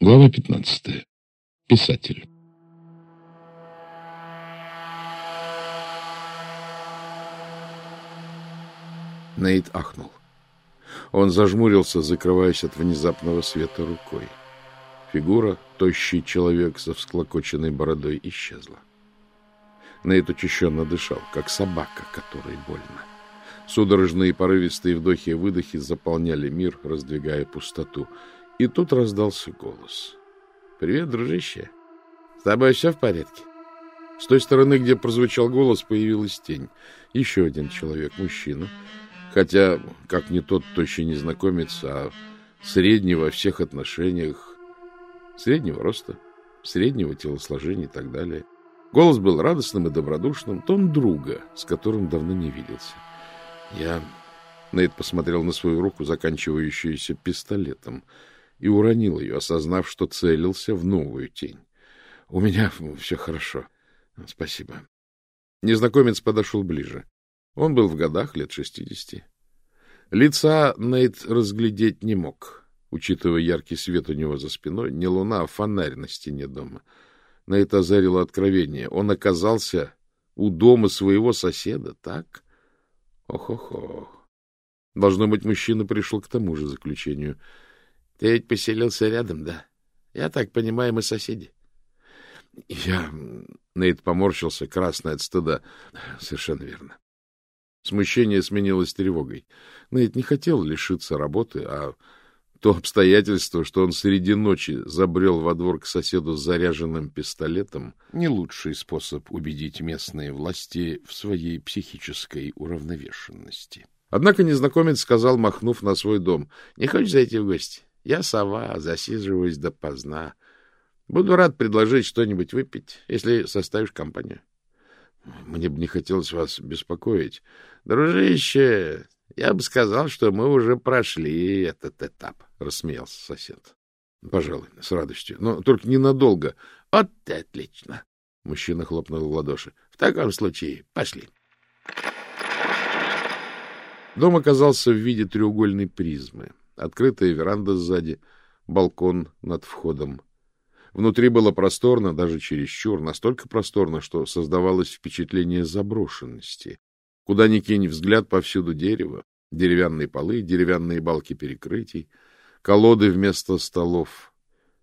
Глава 15. Писатель. Нейт ахнул. Он зажмурился, закрываясь от внезапного света рукой. Фигура, тощий человек со всклокоченной бородой, исчезла. Нейт учащенно дышал, как собака, которой больно. Судорожные порывистые вдохи и выдохи заполняли мир, раздвигая пустоту — и тут раздался голос. — Привет, дружище. С тобой все в порядке? С той стороны, где прозвучал голос, появилась тень. Еще один человек, мужчина. Хотя, как не тот тощий незнакомец, а средний во всех отношениях. Среднего роста, среднего телосложения и так далее. Голос был радостным и добродушным, тон друга, с которым давно не виделся. Я... Нейт посмотрел на свою руку, заканчивающуюся пистолетом — и уронил ее, осознав, что целился в новую тень. — У меня все хорошо. Спасибо. Незнакомец подошел ближе. Он был в годах, лет шестидесяти. Лица Нейт разглядеть не мог, учитывая яркий свет у него за спиной. Не луна, а фонарь на стене дома. Нейт озарило откровение. Он оказался у дома своего соседа, так? Ох-ох-ох. Должно быть, мужчина пришел к тому же заключению — ты ведь поселился рядом, да? Я так понимаю, мы соседи. Я... Нейт поморщился, красный от стыда. Совершенно верно. Смущение сменилось тревогой. Нейт не хотел лишиться работы, а то обстоятельство, что он среди ночи забрел во двор к соседу с заряженным пистолетом, не лучший способ убедить местные власти в своей психической уравновешенности. Однако незнакомец сказал, махнув на свой дом, «Не хочешь зайти в гости? Я сова, засиживаюсь допоздна. Буду рад предложить что-нибудь выпить, если составишь компанию. Мне бы не хотелось вас беспокоить. Дружище, я бы сказал, что мы уже прошли этот этап, — рассмеялся сосед. — Пожалуй, с радостью. Но только ненадолго. — Вот отлично! — мужчина хлопнул в ладоши. — В таком случае пошли. Дом оказался в виде треугольной призмы. Открытая веранда сзади, балкон над входом. Внутри было просторно, даже чересчур, настолько просторно, что создавалось впечатление заброшенности. Куда ни кинь взгляд, повсюду дерево, деревянные полы, деревянные балки перекрытий, колоды вместо столов,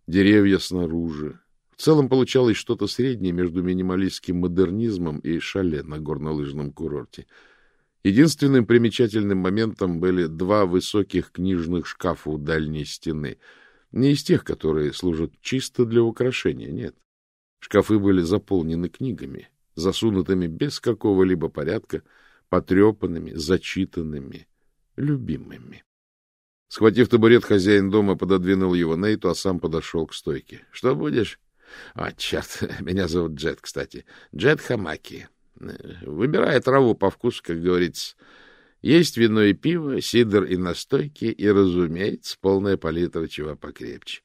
деревья снаружи. В целом получалось что-то среднее между минималистским модернизмом и шале на горнолыжном курорте — Единственным примечательным моментом были два высоких книжных шкафа у дальней стены. Не из тех, которые служат чисто для украшения, нет. Шкафы были заполнены книгами, засунутыми без какого-либо порядка, потрепанными, зачитанными, любимыми. Схватив табурет, хозяин дома пододвинул его Нейту, а сам подошел к стойке. — Что будешь? — А, черт, меня зовут Джет, кстати. Джет Хамаки. Выбирая траву по вкусу, как говорится. Есть вино и пиво, сидр и настойки, и, разумеется, полная палитра чего покрепче.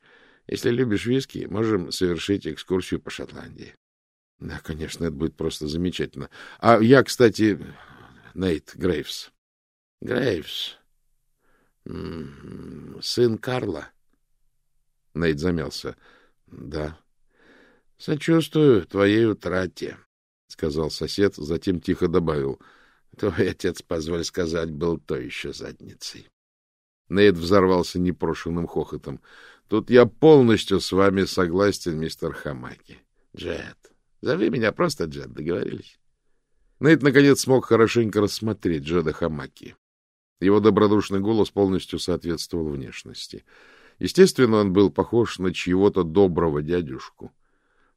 Если любишь виски, можем совершить экскурсию по Шотландии. Да, конечно, это будет просто замечательно. А я, кстати, Нейт Грейвс. Грейвс. Сын Карла. Нейт замялся. Да. Сочувствую твоей утрате. — сказал сосед, затем тихо добавил. — Твой отец, позволь сказать, был то еще задницей. Нейт взорвался непрошенным хохотом. — Тут я полностью с вами согласен, мистер Хамаки. — Джет. Зови меня просто Джет, договорились? Нейт, наконец, смог хорошенько рассмотреть Джеда Хамаки. Его добродушный голос полностью соответствовал внешности. Естественно, он был похож на чьего-то доброго дядюшку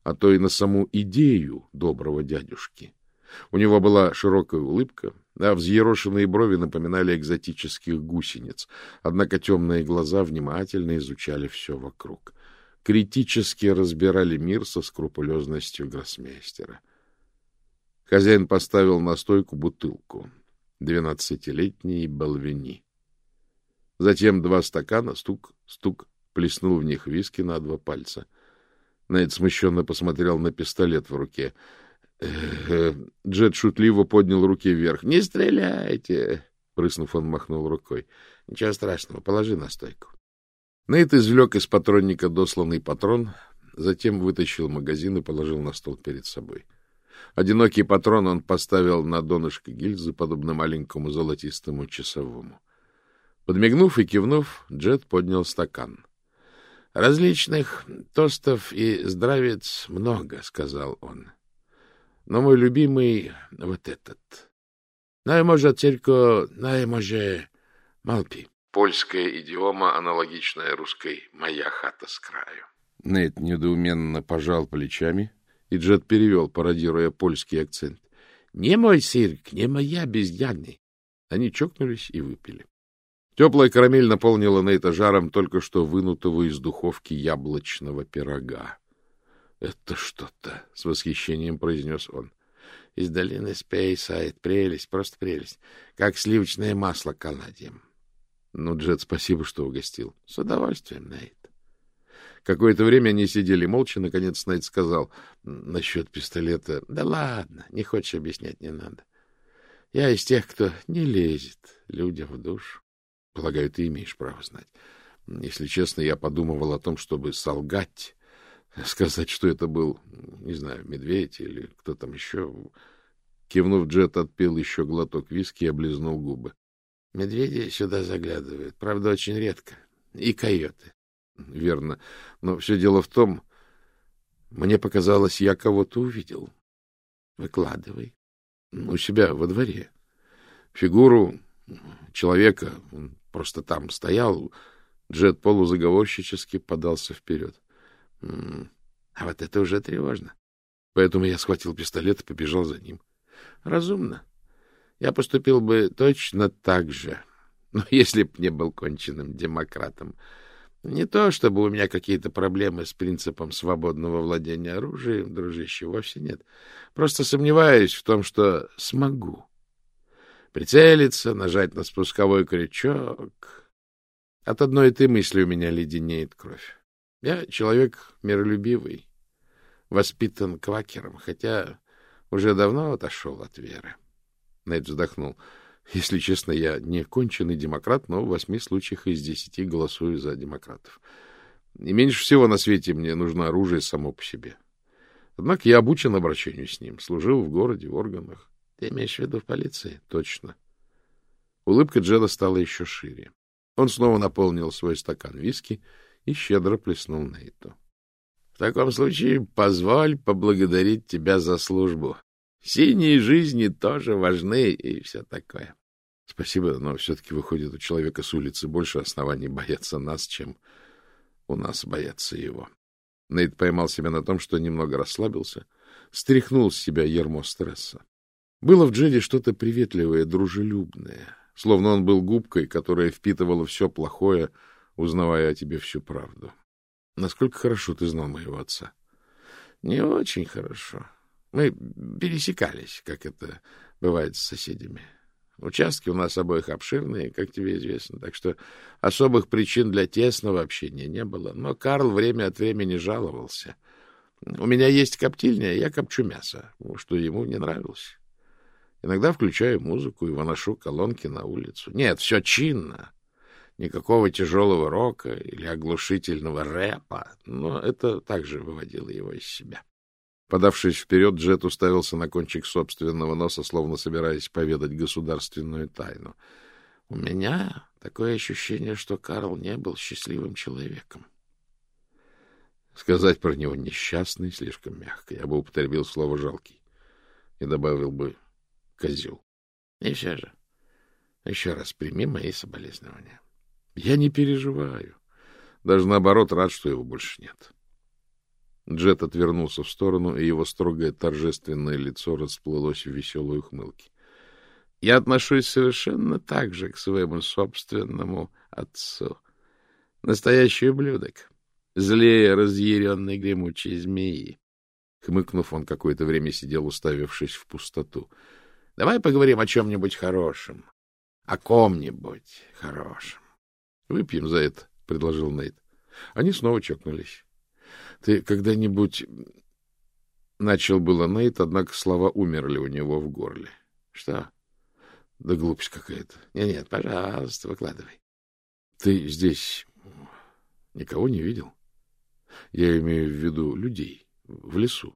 а то и на саму идею доброго дядюшки. У него была широкая улыбка, а взъерошенные брови напоминали экзотических гусениц, однако темные глаза внимательно изучали все вокруг. Критически разбирали мир со скрупулезностью гроссмейстера. Хозяин поставил на стойку бутылку. Двенадцатилетний Белвини. Затем два стакана, стук, стук, плеснул в них виски на два пальца — Найт смущенно посмотрел на пистолет в руке. Джет шутливо поднял руки вверх. — Не стреляйте! — прыснув, он махнул рукой. — Ничего страшного, положи на стойку. Нейт извлек из патронника досланный патрон, затем вытащил магазин и положил на стол перед собой. Одинокий патрон он поставил на донышко гильзы, подобно маленькому золотистому часовому. Подмигнув и кивнув, Джет поднял стакан. — Различных тостов и здравец много, — сказал он. — Но мой любимый вот этот. Най може тільки, най може малпи. Польская идиома, аналогичная русской «моя хата с краю». Нейт недоуменно пожал плечами, и Джет перевел, пародируя польский акцент. — Не мой сырк, не моя бездянный. Они чокнулись и выпили. Теплая карамель наполнила Нейта жаром только что вынутого из духовки яблочного пирога. — Это что-то! — с восхищением произнес он. — Из долины Спейсайд. Прелесть, просто прелесть. Как сливочное масло каладием. — Ну, Джет, спасибо, что угостил. — С удовольствием, Нейт. Какое-то время они сидели молча. Наконец Найт сказал насчет пистолета. — Да ладно, не хочешь объяснять, не надо. Я из тех, кто не лезет людям в душу. Полагаю, ты имеешь право знать. Если честно, я подумывал о том, чтобы солгать, сказать, что это был, не знаю, медведь или кто там еще. Кивнув, Джет отпил еще глоток виски и облизнул губы. Медведи сюда заглядывают, правда, очень редко. И койоты. Верно. Но все дело в том, мне показалось, я кого-то увидел. Выкладывай. У себя во дворе. Фигуру человека, он просто там стоял. Джет полузаговорщически подался вперед. А вот это уже тревожно. Поэтому я схватил пистолет и побежал за ним. Разумно. Я поступил бы точно так же, но если б не был конченным демократом. Не то, чтобы у меня какие-то проблемы с принципом свободного владения оружием, дружище, вовсе нет. Просто сомневаюсь в том, что смогу. Прицелиться, нажать на спусковой крючок. От одной этой мысли у меня леденеет кровь. Я человек миролюбивый, воспитан квакером, хотя уже давно отошел от веры. Нед вздохнул. — если честно, я не конченый демократ, но в восьми случаях из десяти голосую за демократов. И меньше всего на свете мне нужно оружие само по себе. Однако я обучен обращению с ним, служил в городе, в органах. Ты имеешь в виду в полиции? Точно. Улыбка Джеда стала еще шире. Он снова наполнил свой стакан виски и щедро плеснул это. В таком случае позволь поблагодарить тебя за службу. Синие жизни тоже важны и все такое. Спасибо, но все-таки выходит у человека с улицы больше оснований бояться нас, чем у нас бояться его. Нейт поймал себя на том, что немного расслабился, стряхнул с себя ермо стресса. Было в Джеди что-то приветливое, дружелюбное, словно он был губкой, которая впитывала все плохое, узнавая о тебе всю правду. Насколько хорошо ты знал моего отца? Не очень хорошо. Мы пересекались, как это бывает с соседями. Участки у нас обоих обширные, как тебе известно, так что особых причин для тесного общения не было. Но Карл время от времени жаловался. У меня есть коптильня, я копчу мясо, что ему не нравилось. Иногда включаю музыку и выношу колонки на улицу. Нет, все чинно. Никакого тяжелого рока или оглушительного рэпа, но это также выводило его из себя. Подавшись вперед, Джет уставился на кончик собственного носа, словно собираясь поведать государственную тайну. — У меня такое ощущение, что Карл не был счастливым человеком. Сказать про него несчастный слишком мягко. Я бы употребил слово «жалкий» и добавил бы «козел». И все же, еще раз прими мои соболезнования. Я не переживаю. Даже наоборот, рад, что его больше нет. Джет отвернулся в сторону, и его строгое торжественное лицо расплылось в веселой ухмылке. — Я отношусь совершенно так же к своему собственному отцу. Настоящий ублюдок, злее разъяренной гремучей змеи. Хмыкнув, он какое-то время сидел, уставившись в пустоту. — Давай поговорим о чем-нибудь хорошем. О ком-нибудь хорошем. — Выпьем за это, — предложил Нейт. Они снова чокнулись. Ты когда-нибудь... Начал было Нейт, однако слова умерли у него в горле. Что? Да глупость какая-то. Нет, нет, пожалуйста, выкладывай. Ты здесь Никого не видел. Я имею в виду людей в лесу.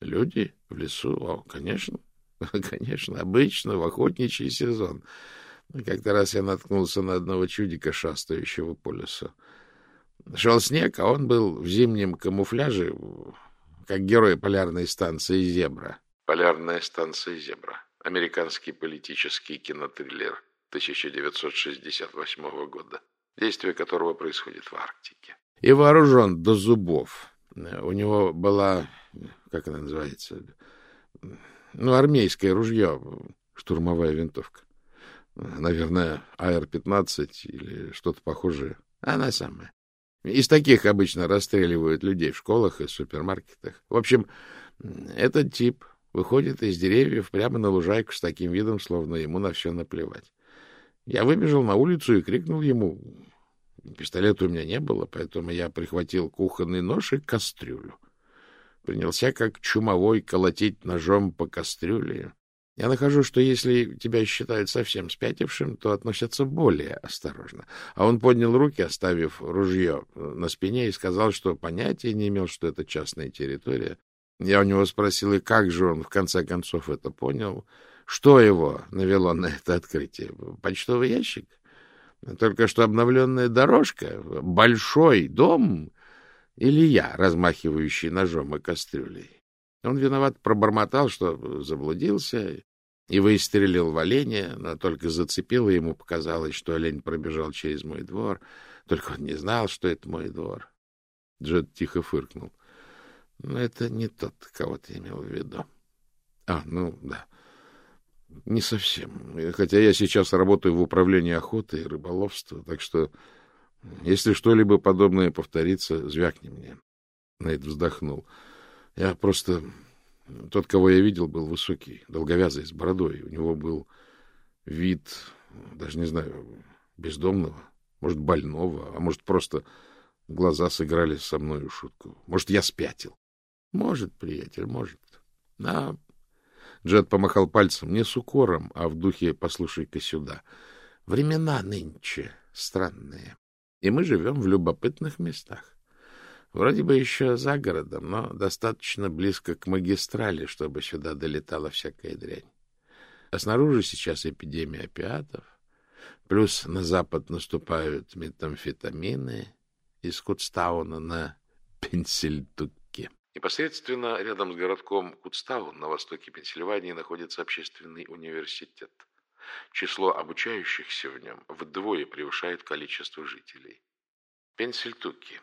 Люди в лесу? О, конечно. Конечно, обычно в охотничий сезон. Как-то раз я наткнулся на одного чудика, шастающего по лесу. Шел снег, а он был в зимнем камуфляже, как герой полярной станции «Зебра». Полярная станция «Зебра» — американский политический кинотриллер 1968 года, действие которого происходит в Арктике. И вооружен до зубов. У него была, как она называется, ну, армейское ружье, штурмовая винтовка. Наверное, АР-15 или что-то похожее. Она самая. Из таких обычно расстреливают людей в школах и супермаркетах. В общем, этот тип выходит из деревьев прямо на лужайку с таким видом, словно ему на все наплевать. Я выбежал на улицу и крикнул ему. Пистолета у меня не было, поэтому я прихватил кухонный нож и кастрюлю. Принялся как чумовой колотить ножом по кастрюле. Я нахожу, что если тебя считают совсем спятившим, то относятся более осторожно. А он поднял руки, оставив ружье на спине, и сказал, что понятия не имел, что это частная территория. Я у него спросил, и как же он в конце концов это понял? Что его навело на это открытие? Почтовый ящик? Только что обновленная дорожка? Большой дом? Или я, размахивающий ножом и кастрюлей? Он виноват пробормотал, что заблудился и выстрелил в оленя, но только зацепило ему, показалось, что олень пробежал через мой двор. Только он не знал, что это мой двор. Джет тихо фыркнул. Но это не тот, кого ты имел в виду. А, ну, да. Не совсем. Хотя я сейчас работаю в управлении охоты и рыболовства, так что, если что-либо подобное повторится, звякни мне. Найт вздохнул. — я просто... Тот, кого я видел, был высокий, долговязый, с бородой. У него был вид, даже не знаю, бездомного, может, больного, а может, просто глаза сыграли со мной шутку. Может, я спятил. Может, приятель, может. А Джет помахал пальцем не с укором, а в духе «послушай-ка сюда». Времена нынче странные, и мы живем в любопытных местах. Вроде бы еще за городом, но достаточно близко к магистрали, чтобы сюда долетала всякая дрянь. А снаружи сейчас эпидемия опиатов, плюс на запад наступают метамфетамины из Кутстауна на Пенсильтуке. Непосредственно рядом с городком Кутстаун на востоке Пенсильвании находится общественный университет. Число обучающихся в нем вдвое превышает количество жителей. Пенсильтуки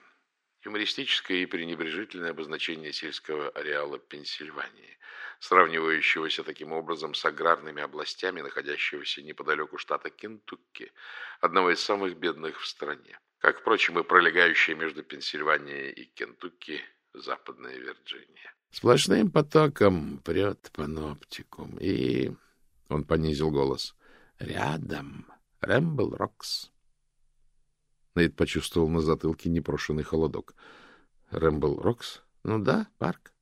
юмористическое и пренебрежительное обозначение сельского ареала Пенсильвании, сравнивающегося таким образом с аграрными областями, находящегося неподалеку штата Кентукки, одного из самых бедных в стране, как, впрочем, и пролегающая между Пенсильванией и Кентукки Западная Вирджиния. Сплошным потоком прет паноптикум, и... Он понизил голос. «Рядом Рэмбл Рокс». Нейт почувствовал на затылке непрошенный холодок. Рэмбл Рокс? Ну да, парк.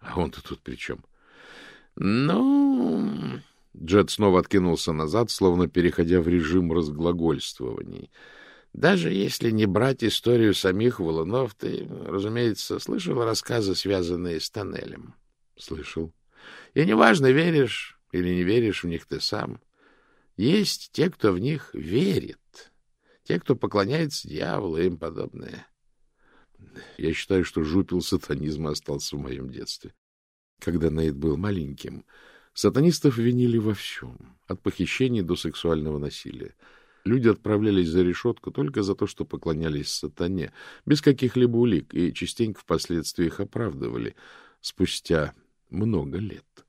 А он-то тут при чем? Ну... Джет снова откинулся назад, словно переходя в режим разглагольствований. Даже если не брать историю самих Волынов, ты, разумеется, слышал рассказы, связанные с тоннелем? Слышал. И неважно, веришь или не веришь в них ты сам. Есть те, кто в них верит. Те, кто поклоняется дьяволу и им подобное. Я считаю, что жупел сатанизма остался в моем детстве. Когда Нейт был маленьким, сатанистов винили во всем, от похищений до сексуального насилия. Люди отправлялись за решетку только за то, что поклонялись сатане, без каких-либо улик, и частенько впоследствии их оправдывали спустя много лет.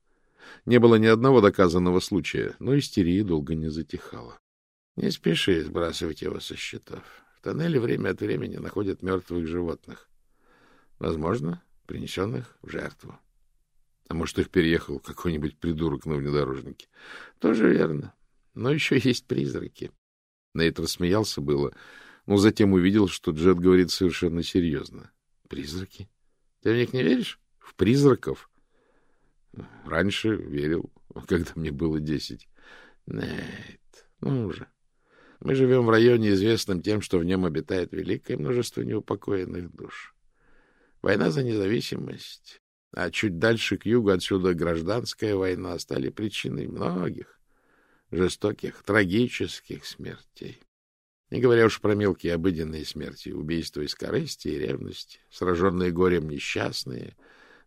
Не было ни одного доказанного случая, но истерия долго не затихала. Не спеши сбрасывать его со счетов. В тоннеле время от времени находят мертвых животных. Возможно, принесенных в жертву. А может, их переехал какой-нибудь придурок на внедорожнике. Тоже верно. Но еще есть призраки. Нейт рассмеялся было, но затем увидел, что Джет говорит совершенно серьезно. Призраки? Ты в них не веришь? В призраков? Раньше верил, когда мне было десять. Нейт, ну уже. Мы живем в районе, известном тем, что в нем обитает великое множество неупокоенных душ. Война за независимость, а чуть дальше к югу отсюда гражданская война стали причиной многих жестоких, трагических смертей. Не говоря уж про мелкие обыденные смерти, убийства из корысти и ревности, сраженные горем несчастные,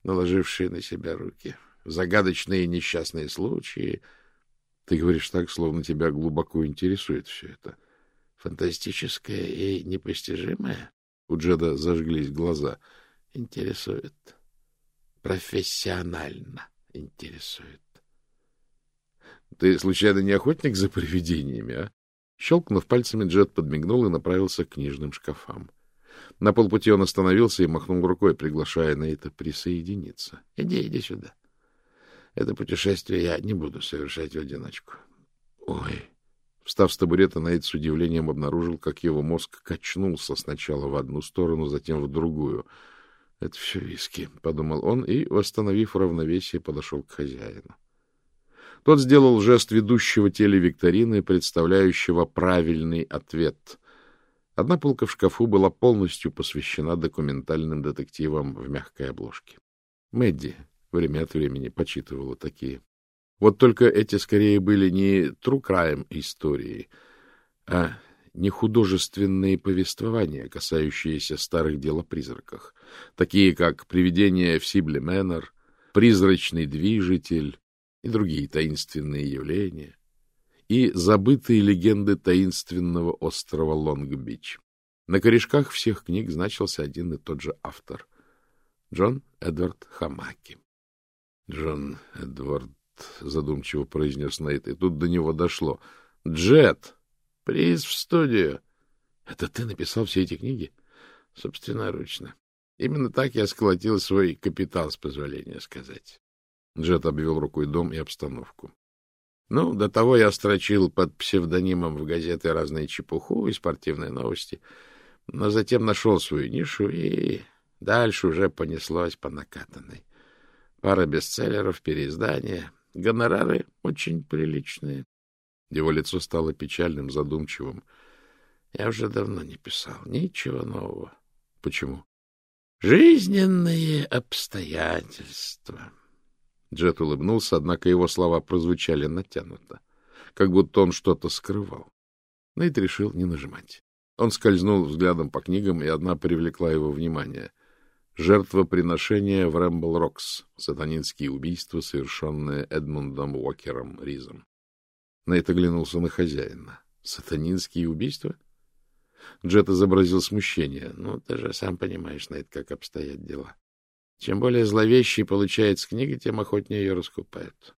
наложившие на себя руки, загадочные несчастные случаи — ты говоришь так, словно тебя глубоко интересует все это. Фантастическое и непостижимое? У Джеда зажглись глаза. Интересует. Профессионально интересует. Ты, случайно, не охотник за привидениями, а? Щелкнув пальцами, Джед подмигнул и направился к книжным шкафам. На полпути он остановился и махнул рукой, приглашая на это присоединиться. — Иди, иди сюда. Это путешествие я не буду совершать в одиночку. Ой. Встав с табурета, Найд с удивлением обнаружил, как его мозг качнулся сначала в одну сторону, затем в другую. Это все виски, — подумал он и, восстановив равновесие, подошел к хозяину. Тот сделал жест ведущего телевикторины, представляющего правильный ответ. Одна полка в шкафу была полностью посвящена документальным детективам в мягкой обложке. Мэдди, время от времени почитывала такие. Вот только эти скорее были не true истории, а не художественные повествования, касающиеся старых дел о призраках, такие как «Привидение в Сибле Мэннер», «Призрачный движитель» и другие таинственные явления, и забытые легенды таинственного острова Лонг-Бич. На корешках всех книг значился один и тот же автор — Джон Эдвард Хамаки. Джон Эдвард задумчиво произнес Нейт, и тут до него дошло. — Джет! Приз в студию! — Это ты написал все эти книги? — Собственноручно. Именно так я сколотил свой капитал, с позволения сказать. Джет обвел рукой дом и обстановку. Ну, до того я строчил под псевдонимом в газеты разные чепуху и спортивные новости, но затем нашел свою нишу, и дальше уже понеслось по накатанной. Пара бестселлеров, переиздания. Гонорары очень приличные. Его лицо стало печальным, задумчивым. Я уже давно не писал. Ничего нового. Почему? Жизненные обстоятельства. Джет улыбнулся, однако его слова прозвучали натянуто, как будто он что-то скрывал. Нейт решил не нажимать. Он скользнул взглядом по книгам, и одна привлекла его внимание — Жертвоприношение в Рэмбл-Рокс. Сатанинские убийства, совершенные Эдмундом Уокером Ризом. Нейт оглянулся на хозяина. Сатанинские убийства? Джет изобразил смущение. Ну, ты же сам понимаешь, Нейт, как обстоят дела. Чем более зловещей получается книга, тем охотнее ее раскупают.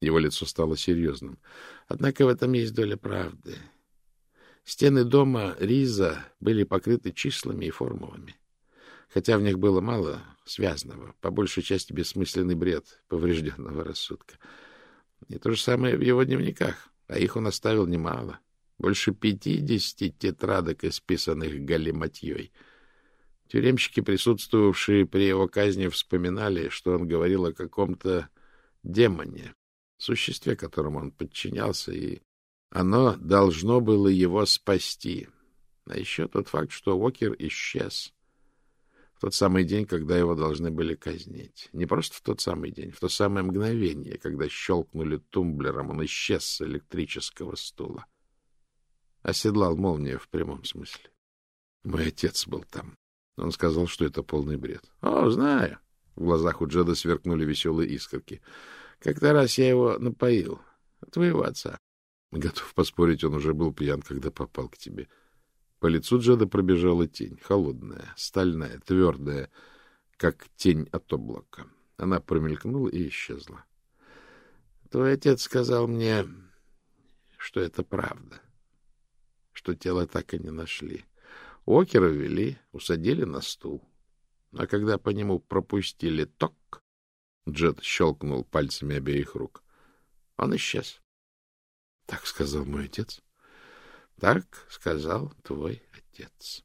Его лицо стало серьезным. Однако в этом есть доля правды. Стены дома Риза были покрыты числами и формулами хотя в них было мало связанного, по большей части бессмысленный бред поврежденного рассудка. И то же самое в его дневниках, а их он оставил немало. Больше пятидесяти тетрадок, исписанных галиматьей. Тюремщики, присутствовавшие при его казни, вспоминали, что он говорил о каком-то демоне, существе, которому он подчинялся, и оно должно было его спасти. А еще тот факт, что Уокер исчез — тот самый день, когда его должны были казнить. Не просто в тот самый день, в то самое мгновение, когда щелкнули тумблером, он исчез с электрического стула. Оседлал молнию в прямом смысле. Мой отец был там. Он сказал, что это полный бред. — О, знаю. В глазах у Джеда сверкнули веселые искорки. — Как-то раз я его напоил. Твоего отца. Готов поспорить, он уже был пьян, когда попал к тебе. — по лицу Джеда пробежала тень, холодная, стальная, твердая, как тень от облака. Она промелькнула и исчезла. — Твой отец сказал мне, что это правда, что тело так и не нашли. Окера ввели, усадили на стул. А когда по нему пропустили ток, Джед щелкнул пальцами обеих рук. Он исчез. — Так сказал мой отец. Так сказал твой отец.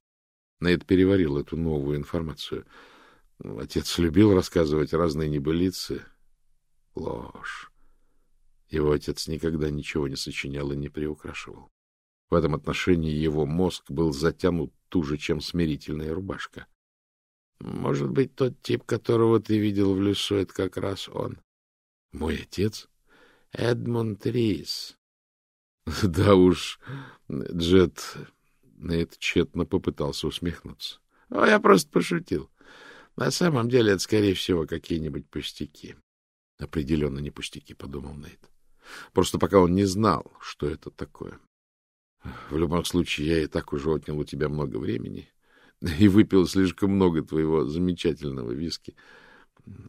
Нейт переварил эту новую информацию. Отец любил рассказывать разные небылицы. Ложь. Его отец никогда ничего не сочинял и не приукрашивал. В этом отношении его мозг был затянут туже, чем смирительная рубашка. — Может быть, тот тип, которого ты видел в лесу, это как раз он. — Мой отец? — Эдмунд Рис. — Да уж, Джет... Нейт тщетно попытался усмехнуться. — О, я просто пошутил. На самом деле это, скорее всего, какие-нибудь пустяки. — Определенно не пустяки, — подумал Нейт. Просто пока он не знал, что это такое. В любом случае, я и так уже отнял у тебя много времени и выпил слишком много твоего замечательного виски.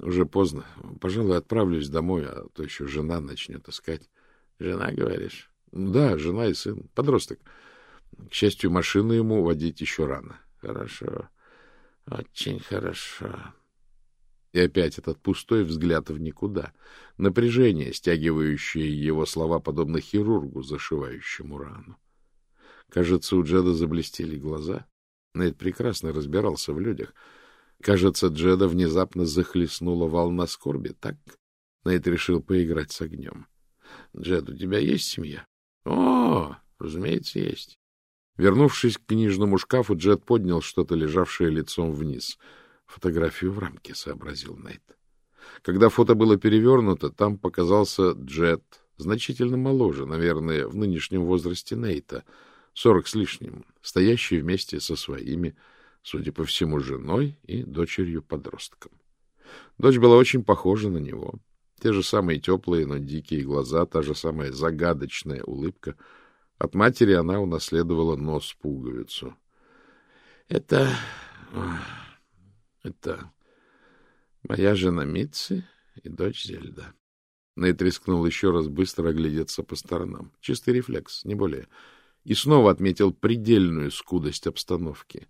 Уже поздно. Пожалуй, отправлюсь домой, а то еще жена начнет искать. Жена, говоришь? Да, жена и сын. Подросток. К счастью, машину ему водить еще рано. Хорошо. Очень хорошо. И опять этот пустой взгляд в никуда. Напряжение, стягивающее его слова, подобно хирургу, зашивающему рану. Кажется, у Джеда заблестели глаза. Нейт прекрасно разбирался в людях. Кажется, Джеда внезапно захлестнула волна скорби, так? Нейт решил поиграть с огнем. — Джед, у тебя есть семья? — О, разумеется, есть. Вернувшись к книжному шкафу, Джед поднял что-то, лежавшее лицом вниз. Фотографию в рамке, — сообразил Нейт. Когда фото было перевернуто, там показался Джед, значительно моложе, наверное, в нынешнем возрасте Нейта — сорок с лишним, стоящий вместе со своими, судя по всему, женой и дочерью-подростком. Дочь была очень похожа на него. Те же самые теплые, но дикие глаза, та же самая загадочная улыбка. От матери она унаследовала нос-пуговицу. — Это... это моя жена Митцы и дочь Зельда. Нейт рискнул еще раз быстро оглядеться по сторонам. Чистый рефлекс, не более. — и снова отметил предельную скудость обстановки.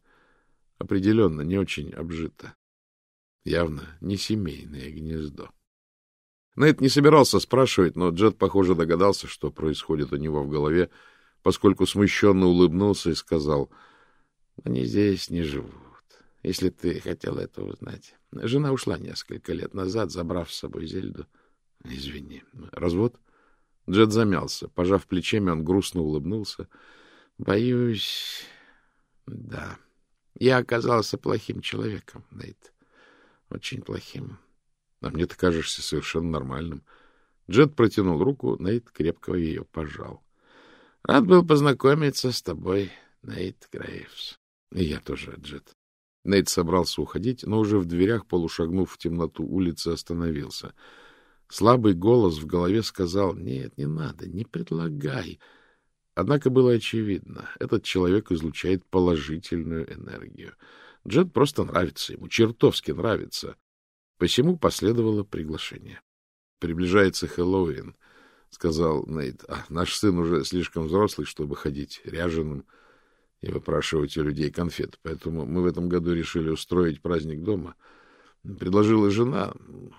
Определенно, не очень обжито. Явно не семейное гнездо. Нейт не собирался спрашивать, но Джет, похоже, догадался, что происходит у него в голове, поскольку смущенно улыбнулся и сказал, «Они здесь не живут, если ты хотел это узнать. Жена ушла несколько лет назад, забрав с собой Зельду. Извини. Развод?» Джет замялся. Пожав плечами, он грустно улыбнулся. — Боюсь... Да. Я оказался плохим человеком, Нейт. Очень плохим. А мне ты кажешься совершенно нормальным. Джет протянул руку, Нейт крепко ее пожал. — Рад был познакомиться с тобой, Нейт Грейвс. И я тоже, Джет. Нейт собрался уходить, но уже в дверях, полушагнув в темноту улицы, остановился — Слабый голос в голове сказал «Нет, не надо, не предлагай». Однако было очевидно, этот человек излучает положительную энергию. Джет просто нравится ему, чертовски нравится. Посему последовало приглашение. «Приближается Хэллоуин», — сказал Нейт. А, «Наш сын уже слишком взрослый, чтобы ходить ряженым и выпрашивать у людей конфет, поэтому мы в этом году решили устроить праздник дома». Предложила жена.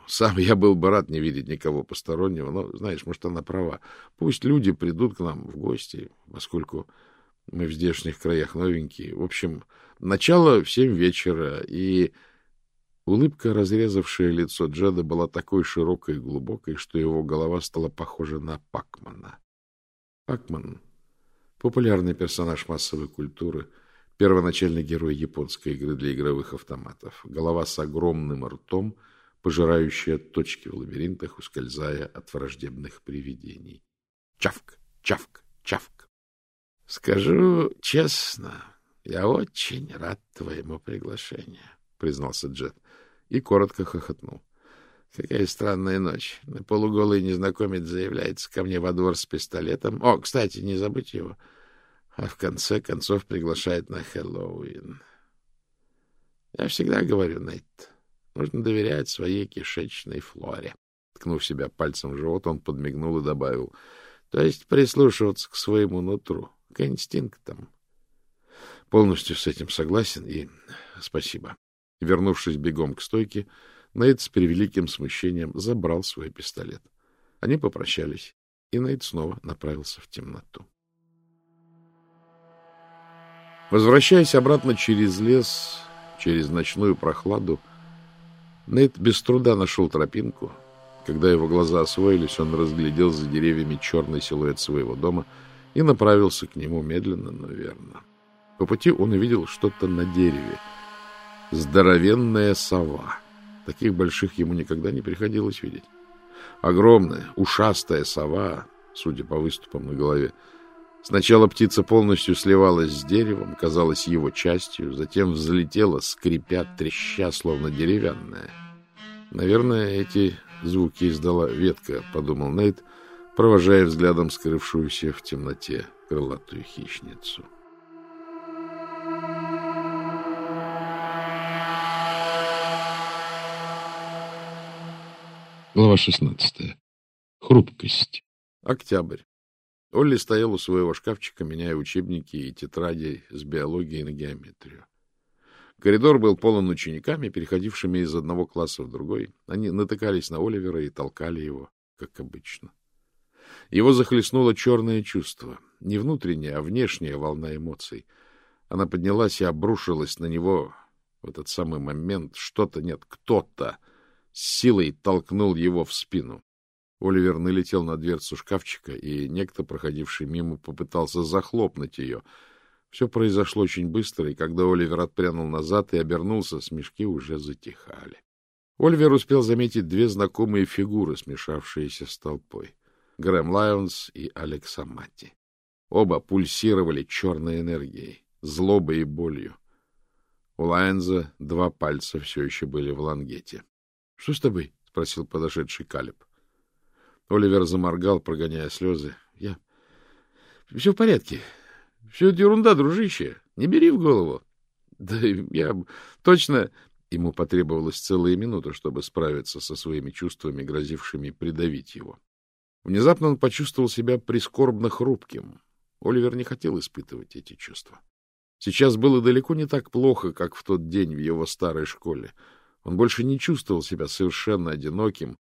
Сам я был бы рад не видеть никого постороннего, но, знаешь, может, она права. Пусть люди придут к нам в гости, поскольку мы в здешних краях новенькие. В общем, начало в семь вечера, и улыбка, разрезавшая лицо Джеда, была такой широкой и глубокой, что его голова стала похожа на Пакмана. Пакман — популярный персонаж массовой культуры — Первоначальный герой японской игры для игровых автоматов. Голова с огромным ртом, пожирающая точки в лабиринтах, ускользая от враждебных привидений. Чавк, чавк, чавк. Скажу честно, я очень рад твоему приглашению, признался Джет и коротко хохотнул. Какая странная ночь. Полуголый незнакомец заявляется ко мне во двор с пистолетом. О, кстати, не забудь его а в конце концов приглашает на Хэллоуин. Я всегда говорю, Нейт, нужно доверять своей кишечной флоре. Ткнув себя пальцем в живот, он подмигнул и добавил, то есть прислушиваться к своему нутру, к инстинктам. Полностью с этим согласен и спасибо. Вернувшись бегом к стойке, Нейт с превеликим смущением забрал свой пистолет. Они попрощались, и Нейт снова направился в темноту. Возвращаясь обратно через лес, через ночную прохладу, Нейт без труда нашел тропинку. Когда его глаза освоились, он разглядел за деревьями черный силуэт своего дома и направился к нему медленно, но верно. По пути он увидел что-то на дереве. Здоровенная сова. Таких больших ему никогда не приходилось видеть. Огромная, ушастая сова, судя по выступам на голове. Сначала птица полностью сливалась с деревом, казалась его частью, затем взлетела, скрипя, треща, словно деревянная. Наверное, эти звуки издала ветка, подумал Нейт, провожая взглядом скрывшуюся в темноте крылатую хищницу. Глава 16. Хрупкость. Октябрь. Олли стоял у своего шкафчика, меняя учебники и тетради с биологией на геометрию. Коридор был полон учениками, переходившими из одного класса в другой. Они натыкались на Оливера и толкали его, как обычно. Его захлестнуло черное чувство. Не внутренняя, а внешняя волна эмоций. Она поднялась и обрушилась на него в этот самый момент. Что-то, нет, кто-то с силой толкнул его в спину. Оливер налетел на дверцу шкафчика, и некто, проходивший мимо, попытался захлопнуть ее. Все произошло очень быстро, и когда Оливер отпрянул назад и обернулся, смешки уже затихали. Оливер успел заметить две знакомые фигуры, смешавшиеся с толпой. Грэм Лайонс и Алекса Матти. Оба пульсировали черной энергией, злобой и болью. У Лайонза два пальца все еще были в лангете. — Что с тобой? — спросил подошедший Калиб. Оливер заморгал, прогоняя слезы. — Я... — Все в порядке. Все это ерунда, дружище. Не бери в голову. — Да я точно... Ему потребовалась целая минута, чтобы справиться со своими чувствами, грозившими придавить его. Внезапно он почувствовал себя прискорбно хрупким. Оливер не хотел испытывать эти чувства. Сейчас было далеко не так плохо, как в тот день в его старой школе. Он больше не чувствовал себя совершенно одиноким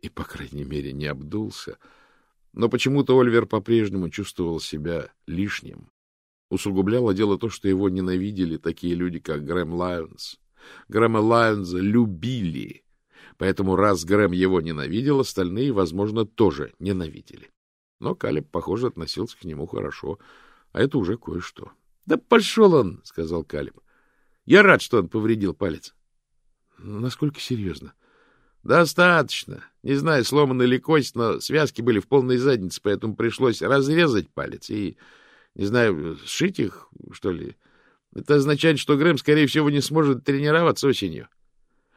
и, по крайней мере, не обдулся. Но почему-то Оливер по-прежнему чувствовал себя лишним. Усугубляло дело то, что его ненавидели такие люди, как Грэм Лайонс. Грэма Лайонса любили, Поэтому раз Грэм его ненавидел, остальные, возможно, тоже ненавидели. Но Калеб, похоже, относился к нему хорошо, а это уже кое-что. — Да пошел он, — сказал Калеб. — Я рад, что он повредил палец. — Насколько серьезно? — Достаточно. Не знаю, сломана ли кость, но связки были в полной заднице, поэтому пришлось разрезать палец и, не знаю, сшить их, что ли. Это означает, что Грэм, скорее всего, не сможет тренироваться осенью.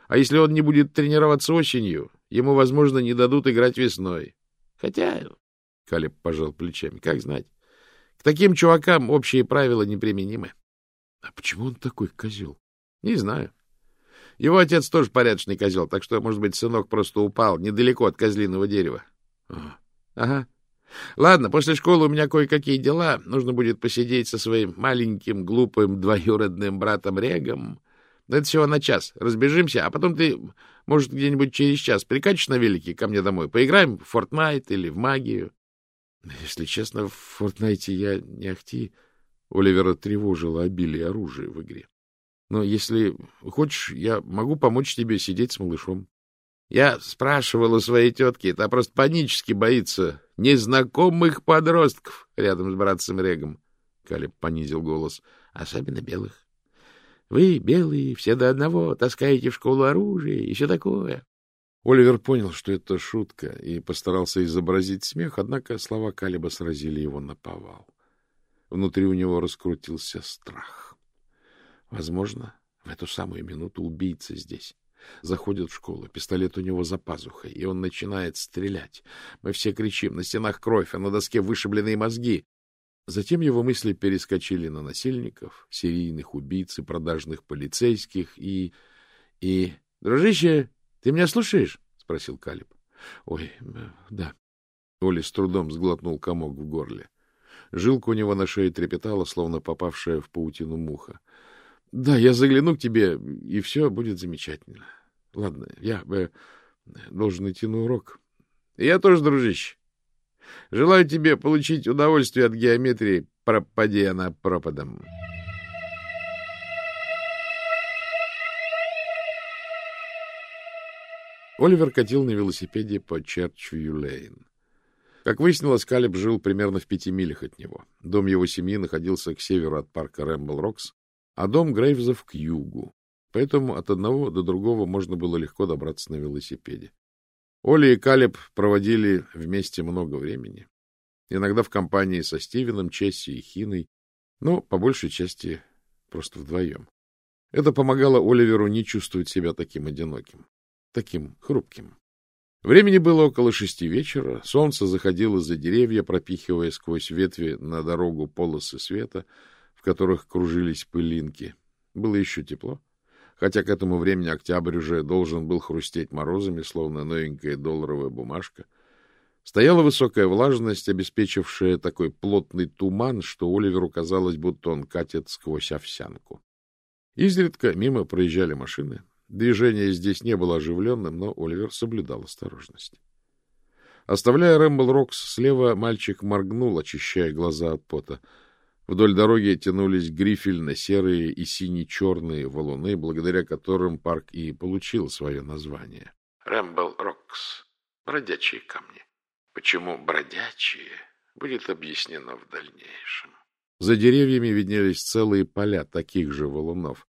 А если он не будет тренироваться осенью, ему, возможно, не дадут играть весной. Хотя, — Калеб пожал плечами, — как знать. К таким чувакам общие правила неприменимы. А почему он такой козел? Не знаю. Его отец тоже порядочный козел, так что, может быть, сынок просто упал недалеко от козлиного дерева. Ага. ага. Ладно, после школы у меня кое-какие дела. Нужно будет посидеть со своим маленьким, глупым двоюродным братом Регом. Это всего на час. Разбежимся, а потом ты, может, где-нибудь через час прикатишь на велике ко мне домой. Поиграем в Фортнайт или в магию. Если честно, в Фортнайте я не ахти. Оливера тревожило обилие оружия в игре. Но если хочешь, я могу помочь тебе сидеть с малышом. Я спрашивал у своей тетки, та просто панически боится незнакомых подростков рядом с братцем Регом. Калеб понизил голос. Особенно белых. Вы, белые, все до одного, таскаете в школу оружие и все такое. Оливер понял, что это шутка, и постарался изобразить смех, однако слова Калиба сразили его на повал. Внутри у него раскрутился страх. Возможно, в эту самую минуту убийца здесь. Заходит в школу, пистолет у него за пазухой, и он начинает стрелять. Мы все кричим, на стенах кровь, а на доске вышибленные мозги. Затем его мысли перескочили на насильников, серийных убийц и продажных полицейских и... и... — Дружище, ты меня слушаешь? — спросил Калиб. — Ой, да. Оли с трудом сглотнул комок в горле. Жилка у него на шее трепетала, словно попавшая в паутину муха. — Да, я загляну к тебе, и все будет замечательно. Ладно, я э, должен идти на урок. — Я тоже, дружище. Желаю тебе получить удовольствие от геометрии, пропади она пропадом. Оливер катил на велосипеде по Черчвью-Лейн. Как выяснилось, Калеб жил примерно в пяти милях от него. Дом его семьи находился к северу от парка Рэмбл-Рокс, а дом Грейвзов к югу. Поэтому от одного до другого можно было легко добраться на велосипеде. Оля и Калеб проводили вместе много времени. Иногда в компании со Стивеном, Чесси и Хиной, но по большей части просто вдвоем. Это помогало Оливеру не чувствовать себя таким одиноким, таким хрупким. Времени было около шести вечера, солнце заходило за деревья, пропихивая сквозь ветви на дорогу полосы света, которых кружились пылинки. Было еще тепло, хотя к этому времени октябрь уже должен был хрустеть морозами, словно новенькая долларовая бумажка. Стояла высокая влажность, обеспечившая такой плотный туман, что Оливеру казалось, будто он катит сквозь овсянку. Изредка мимо проезжали машины, Движение здесь не было оживленным, но Оливер соблюдал осторожность. Оставляя Рэмбл Рокс слева, мальчик моргнул, очищая глаза от пота. Вдоль дороги тянулись грифельно-серые и сине-черные валуны, благодаря которым парк и получил свое название. Рэмбл Рокс. Бродячие камни. Почему бродячие, будет объяснено в дальнейшем. За деревьями виднелись целые поля таких же валунов.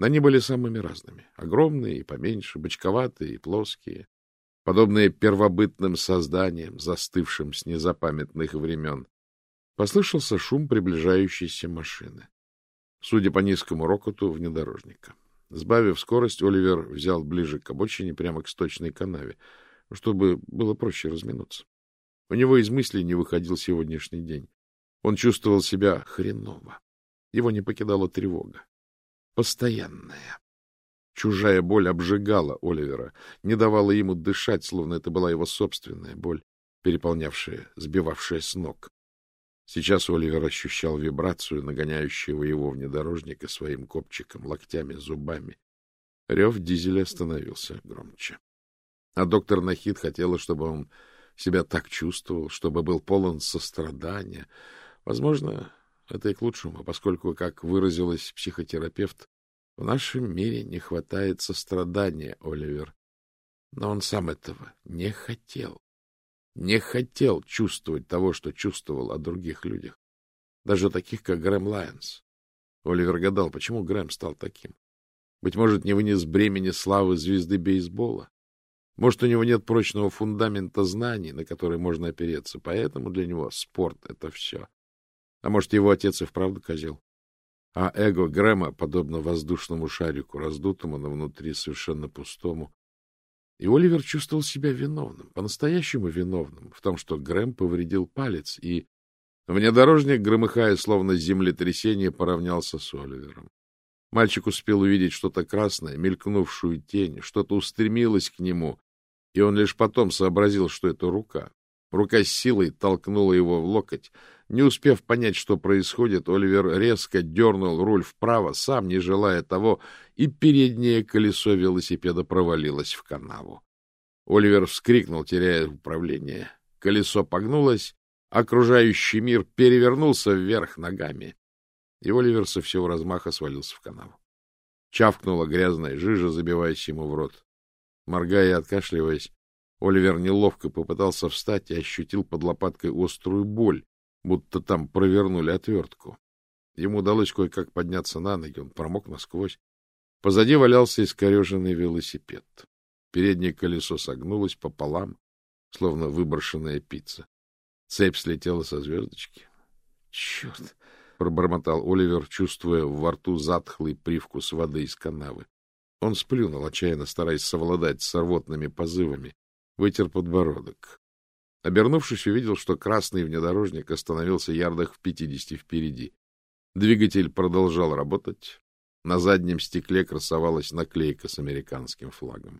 Они были самыми разными. Огромные и поменьше, бочковатые и плоские, подобные первобытным созданиям, застывшим с незапамятных времен. Послышался шум приближающейся машины. Судя по низкому рокоту, внедорожника. Сбавив скорость, Оливер взял ближе к обочине, прямо к сточной канаве, чтобы было проще разминуться. У него из мыслей не выходил сегодняшний день. Он чувствовал себя хреново. Его не покидала тревога постоянная. Чужая боль обжигала Оливера, не давала ему дышать, словно это была его собственная боль, переполнявшая, сбивавшая с ног. Сейчас Оливер ощущал вибрацию, нагоняющего его внедорожника своим копчиком, локтями, зубами. Рев дизеля становился громче. А доктор Нахид хотела, чтобы он себя так чувствовал, чтобы был полон сострадания. Возможно, это и к лучшему, поскольку, как выразилась психотерапевт, в нашем мире не хватает сострадания, Оливер. Но он сам этого не хотел. Не хотел чувствовать того, что чувствовал о других людях. Даже таких, как Грэм Лайонс. Оливер гадал, почему Грэм стал таким. Быть может, не вынес бремени славы звезды бейсбола. Может, у него нет прочного фундамента знаний, на который можно опереться, поэтому для него спорт — это все. А может, его отец и вправду козел? А эго Грэма, подобно воздушному шарику, раздутому, но внутри совершенно пустому. И Оливер чувствовал себя виновным, по-настоящему виновным, в том, что Грэм повредил палец, и внедорожник, громыхая, словно землетрясение, поравнялся с Оливером. Мальчик успел увидеть что-то красное, мелькнувшую тень, что-то устремилось к нему, и он лишь потом сообразил, что это рука. Рука с силой толкнула его в локоть. Не успев понять, что происходит, Оливер резко дернул руль вправо, сам не желая того, и переднее колесо велосипеда провалилось в канаву. Оливер вскрикнул, теряя управление. Колесо погнулось, окружающий мир перевернулся вверх ногами, и Оливер со всего размаха свалился в канаву. Чавкнула грязная жижа, забиваясь ему в рот. Моргая и откашливаясь, Оливер неловко попытался встать и ощутил под лопаткой острую боль, будто там провернули отвертку. Ему удалось кое-как подняться на ноги, он промок насквозь. Позади валялся искореженный велосипед. Переднее колесо согнулось пополам, словно выброшенная пицца. Цепь слетела со звездочки. — Черт! — пробормотал Оливер, чувствуя во рту затхлый привкус воды из канавы. Он сплюнул, отчаянно стараясь совладать с рвотными позывами, вытер подбородок. Обернувшись, увидел, что красный внедорожник остановился ярдах в пятидесяти впереди. Двигатель продолжал работать. На заднем стекле красовалась наклейка с американским флагом.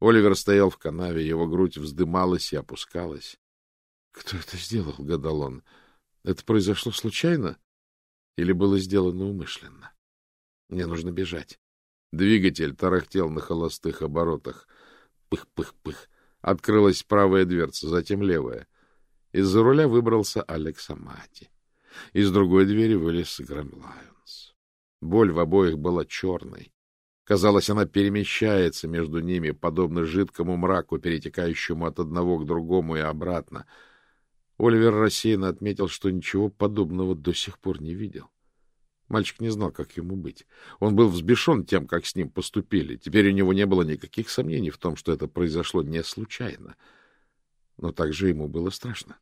Оливер стоял в канаве, его грудь вздымалась и опускалась. — Кто это сделал? — гадал он. — Это произошло случайно? Или было сделано умышленно? Мне нужно бежать. Двигатель тарахтел на холостых оборотах. Пых-пых-пых. Открылась правая дверца, затем левая. Из-за руля выбрался Алекс Амати. Из другой двери вылез Грэм Лайонс. Боль в обоих была черной. Казалось, она перемещается между ними, подобно жидкому мраку, перетекающему от одного к другому и обратно. Оливер рассеянно отметил, что ничего подобного до сих пор не видел. Мальчик не знал, как ему быть. Он был взбешен тем, как с ним поступили. Теперь у него не было никаких сомнений в том, что это произошло не случайно. Но также ему было страшно.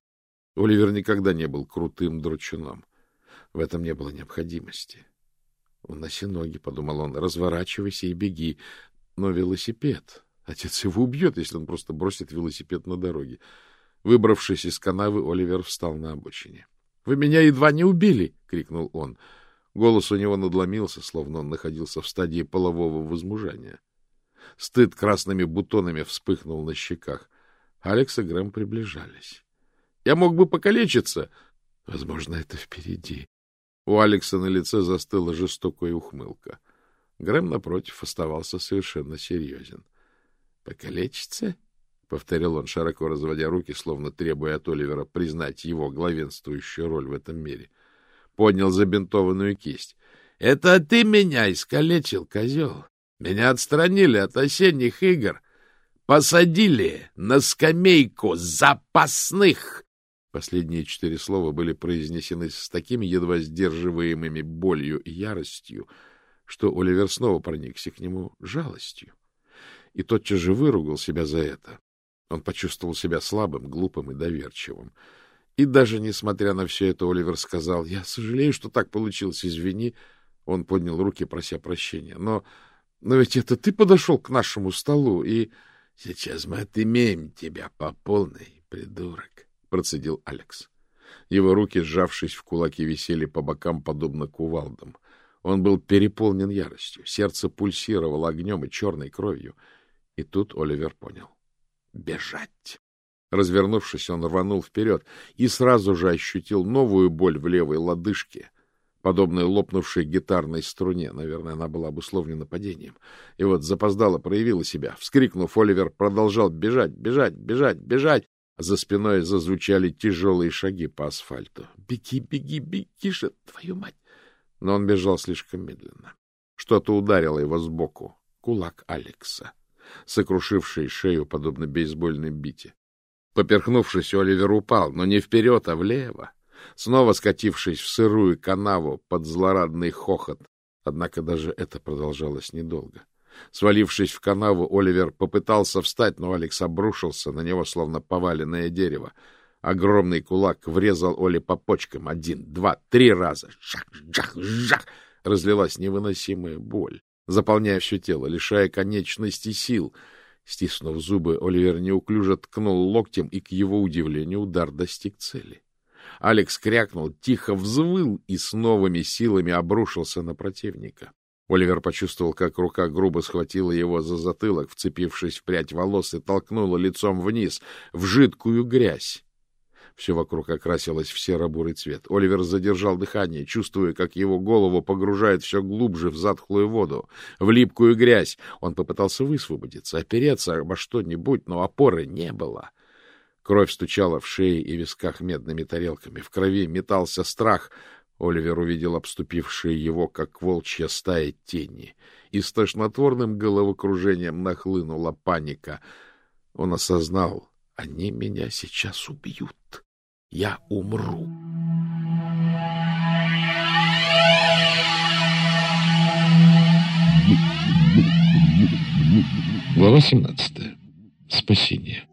Оливер никогда не был крутым дручуном. В этом не было необходимости. «Уноси ноги», — подумал он, — «разворачивайся и беги». Но велосипед... Отец его убьет, если он просто бросит велосипед на дороге. Выбравшись из канавы, Оливер встал на обочине. — Вы меня едва не убили! — крикнул он. Голос у него надломился, словно он находился в стадии полового возмужания. Стыд красными бутонами вспыхнул на щеках. Алекс и Грэм приближались. — Я мог бы покалечиться. — Возможно, это впереди. У Алекса на лице застыла жестокая ухмылка. Грэм, напротив, оставался совершенно серьезен. — Покалечиться? — повторил он, широко разводя руки, словно требуя от Оливера признать его главенствующую роль в этом мире поднял забинтованную кисть. — Это ты меня искалечил, козел. Меня отстранили от осенних игр. Посадили на скамейку запасных. Последние четыре слова были произнесены с такими едва сдерживаемыми болью и яростью, что Оливер снова проникся к нему жалостью. И тотчас же выругал себя за это. Он почувствовал себя слабым, глупым и доверчивым. И даже несмотря на все это, Оливер сказал, «Я сожалею, что так получилось, извини». Он поднял руки, прося прощения. «Но, но ведь это ты подошел к нашему столу, и...» «Сейчас мы отымеем тебя по полной, придурок», — процедил Алекс. Его руки, сжавшись в кулаки, висели по бокам, подобно кувалдам. Он был переполнен яростью, сердце пульсировало огнем и черной кровью. И тут Оливер понял — бежать. Развернувшись, он рванул вперед и сразу же ощутил новую боль в левой лодыжке, подобную лопнувшей гитарной струне. Наверное, она была обусловлена падением. И вот запоздало проявила себя. Вскрикнув, Оливер продолжал бежать, бежать, бежать, бежать. За спиной зазвучали тяжелые шаги по асфальту. «Беги, беги, беги же, твою мать!» Но он бежал слишком медленно. Что-то ударило его сбоку. Кулак Алекса, сокрушивший шею, подобно бейсбольной бите. Поперхнувшись, Оливер упал, но не вперед, а влево, снова скатившись в сырую канаву под злорадный хохот. Однако даже это продолжалось недолго. Свалившись в канаву, Оливер попытался встать, но Алекс обрушился на него, словно поваленное дерево. Огромный кулак врезал Оле по почкам один, два, три раза. Жах, жах, жах! Разлилась невыносимая боль, заполняя все тело, лишая конечности сил — Стиснув зубы, Оливер неуклюже ткнул локтем, и, к его удивлению, удар достиг цели. Алекс крякнул, тихо взвыл и с новыми силами обрушился на противника. Оливер почувствовал, как рука грубо схватила его за затылок, вцепившись в прядь волос и толкнула лицом вниз, в жидкую грязь. Все вокруг окрасилось в серо-бурый цвет. Оливер задержал дыхание, чувствуя, как его голову погружает все глубже в затхлую воду, в липкую грязь. Он попытался высвободиться, опереться обо что-нибудь, но опоры не было. Кровь стучала в шее и висках медными тарелками. В крови метался страх. Оливер увидел обступившие его, как волчья стая, тени. И с тошнотворным головокружением нахлынула паника. Он осознал, они меня сейчас убьют я умру. Глава 17. Спасение.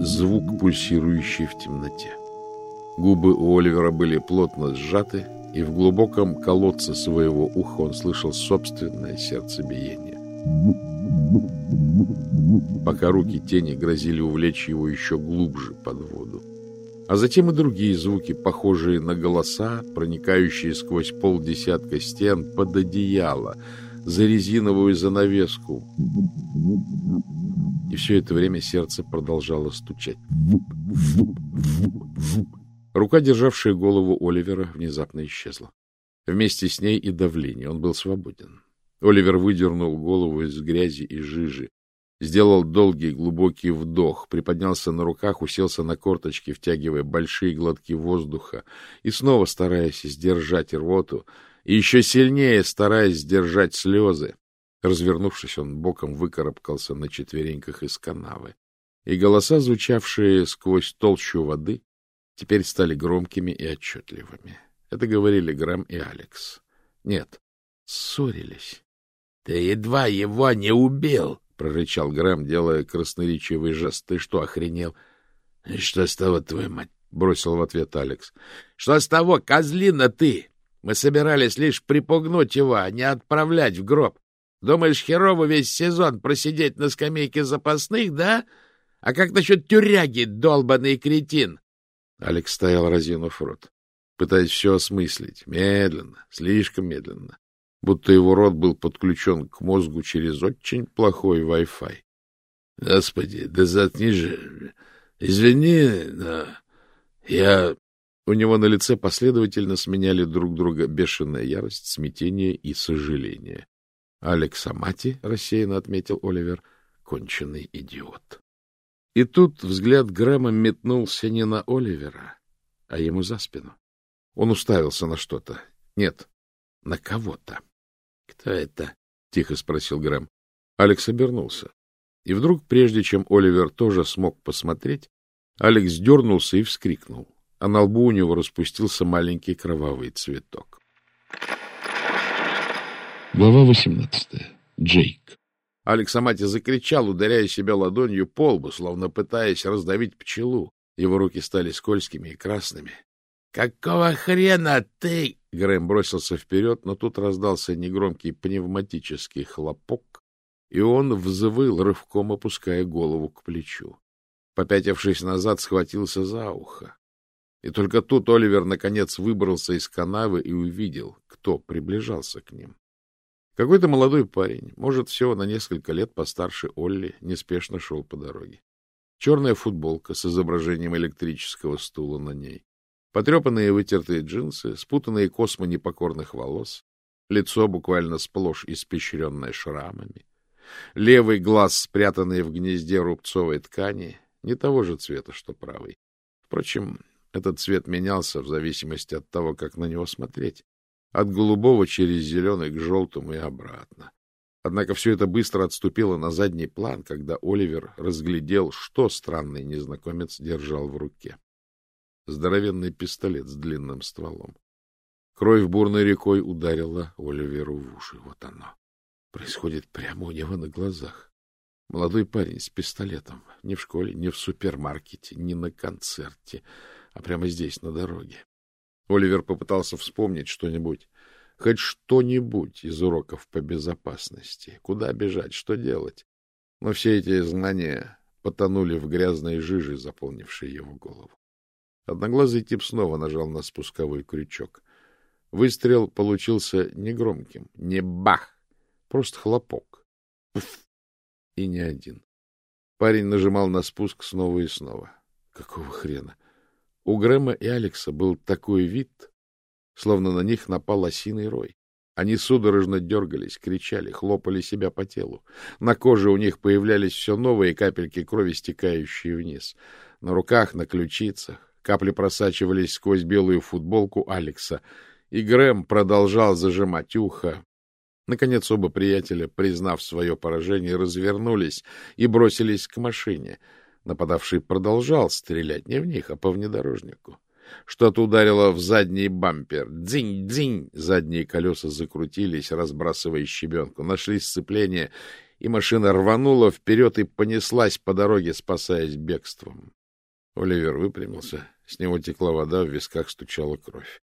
Звук, пульсирующий в темноте. Губы у Оливера были плотно сжаты, и в глубоком колодце своего уха он слышал собственное сердцебиение пока руки тени грозили увлечь его еще глубже под воду. А затем и другие звуки, похожие на голоса, проникающие сквозь полдесятка стен под одеяло, за резиновую занавеску. И все это время сердце продолжало стучать. Рука, державшая голову Оливера, внезапно исчезла. Вместе с ней и давление. Он был свободен. Оливер выдернул голову из грязи и жижи, сделал долгий глубокий вдох, приподнялся на руках, уселся на корточки, втягивая большие глотки воздуха и снова стараясь сдержать рвоту, и еще сильнее стараясь сдержать слезы. Развернувшись, он боком выкарабкался на четвереньках из канавы. и голоса, звучавшие сквозь толщу воды, теперь стали громкими и отчетливыми. Это говорили Грэм и Алекс. Нет, ссорились. — Ты едва его не убил, — прорычал Грэм, делая красноречивый жест. — Ты что, охренел? — что с того, твою мать? — бросил в ответ Алекс. — Что с того, козлина ты? Мы собирались лишь припугнуть его, а не отправлять в гроб. Думаешь, херово весь сезон просидеть на скамейке запасных, да? А как насчет тюряги, долбанный кретин? Алекс стоял, разинув рот, пытаясь все осмыслить. Медленно, слишком медленно будто его рот был подключен к мозгу через очень плохой Wi-Fi. — Господи, да заткни же! Извини, но я... У него на лице последовательно сменяли друг друга бешеная ярость, смятение и сожаление. Алекс Амати, рассеянно отметил Оливер, конченый идиот. И тут взгляд Грэма метнулся не на Оливера, а ему за спину. Он уставился на что-то. Нет, на кого-то. Кто это? — тихо спросил Грэм. Алекс обернулся. И вдруг, прежде чем Оливер тоже смог посмотреть, Алекс дернулся и вскрикнул, а на лбу у него распустился маленький кровавый цветок. Глава восемнадцатая. Джейк. Алекс Амати закричал, ударяя себя ладонью по лбу, словно пытаясь раздавить пчелу. Его руки стали скользкими и красными. — Какого хрена ты? Грэм бросился вперед, но тут раздался негромкий пневматический хлопок, и он взвыл, рывком опуская голову к плечу. Попятившись назад, схватился за ухо. И только тут Оливер, наконец, выбрался из канавы и увидел, кто приближался к ним. Какой-то молодой парень, может, всего на несколько лет постарше Олли, неспешно шел по дороге. Черная футболка с изображением электрического стула на ней, Потрепанные вытертые джинсы, спутанные космы непокорных волос, лицо буквально сплошь испещренное шрамами, левый глаз, спрятанный в гнезде рубцовой ткани, не того же цвета, что правый. Впрочем, этот цвет менялся в зависимости от того, как на него смотреть. От голубого через зеленый к желтому и обратно. Однако все это быстро отступило на задний план, когда Оливер разглядел, что странный незнакомец держал в руке здоровенный пистолет с длинным стволом. Кровь бурной рекой ударила Оливеру в уши. Вот оно. Происходит прямо у него на глазах. Молодой парень с пистолетом. Не в школе, не в супермаркете, не на концерте, а прямо здесь, на дороге. Оливер попытался вспомнить что-нибудь, хоть что-нибудь из уроков по безопасности. Куда бежать, что делать? Но все эти знания потонули в грязной жиже, заполнившей его голову. Одноглазый тип снова нажал на спусковой крючок. Выстрел получился негромким, не бах, просто хлопок. Пф! И не один. Парень нажимал на спуск снова и снова. Какого хрена? У Грэма и Алекса был такой вид, словно на них напал осиный рой. Они судорожно дергались, кричали, хлопали себя по телу. На коже у них появлялись все новые капельки крови, стекающие вниз. На руках, на ключицах. Капли просачивались сквозь белую футболку Алекса, и Грэм продолжал зажимать ухо. Наконец оба приятеля, признав свое поражение, развернулись и бросились к машине. Нападавший продолжал стрелять не в них, а по внедорожнику. Что-то ударило в задний бампер. Дзинь-дзинь! Задние колеса закрутились, разбрасывая щебенку. Нашли сцепление, и машина рванула вперед и понеслась по дороге, спасаясь бегством. Оливер выпрямился. С него текла вода, в висках стучала кровь.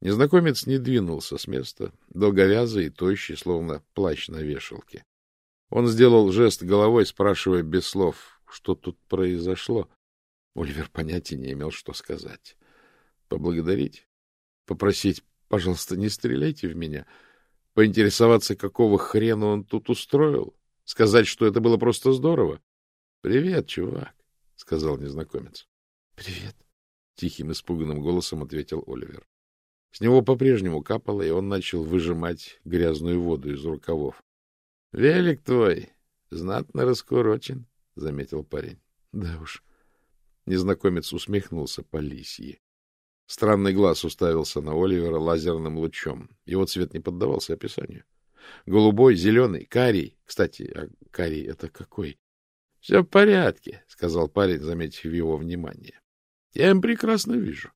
Незнакомец не двинулся с места, долговязый и тощий, словно плащ на вешалке. Он сделал жест головой, спрашивая без слов, что тут произошло. Оливер понятия не имел, что сказать. Поблагодарить? Попросить, пожалуйста, не стреляйте в меня? Поинтересоваться, какого хрена он тут устроил? Сказать, что это было просто здорово? — Привет, чувак. — сказал незнакомец. — Привет, — тихим испуганным голосом ответил Оливер. С него по-прежнему капало, и он начал выжимать грязную воду из рукавов. — Велик твой знатно раскурочен, — заметил парень. — Да уж. Незнакомец усмехнулся по лисьи. Странный глаз уставился на Оливера лазерным лучом. Его цвет не поддавался описанию. Голубой, зеленый, карий. Кстати, а карий — это какой? Все в порядке, — сказал парень, заметив его внимание. — Я им прекрасно вижу.